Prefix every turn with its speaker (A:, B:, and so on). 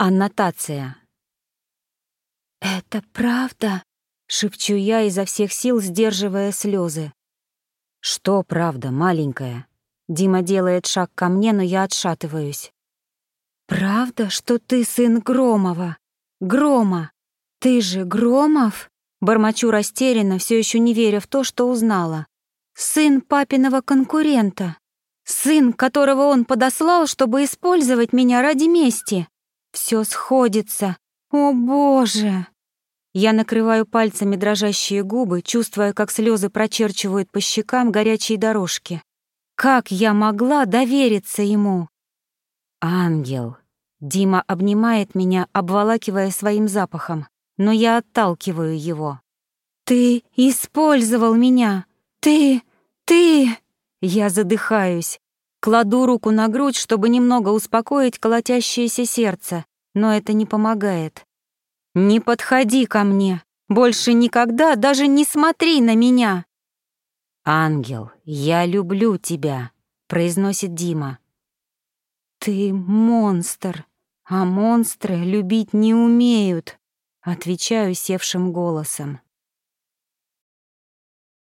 A: Аннотация. «Это правда?» — шепчу я изо всех сил, сдерживая слезы. «Что правда, маленькая?» Дима делает шаг ко мне, но я отшатываюсь. «Правда, что ты сын Громова? Грома! Ты же Громов?» Бормочу растерянно, все еще не веря в то, что узнала. «Сын папиного конкурента. Сын, которого он подослал, чтобы использовать меня ради мести. Все сходится. О, Боже!» Я накрываю пальцами дрожащие губы, чувствуя, как слезы прочерчивают по щекам горячие дорожки. Как я могла довериться ему? Ангел. Дима обнимает меня, обволакивая своим запахом, но я отталкиваю его. Ты использовал меня. Ты, ты... Я задыхаюсь. Кладу руку на грудь, чтобы немного успокоить колотящееся сердце, но это не помогает. «Не подходи ко мне! Больше никогда даже не смотри на меня!» «Ангел, я люблю тебя», — произносит Дима. «Ты монстр, а монстры любить не умеют», — отвечаю севшим голосом.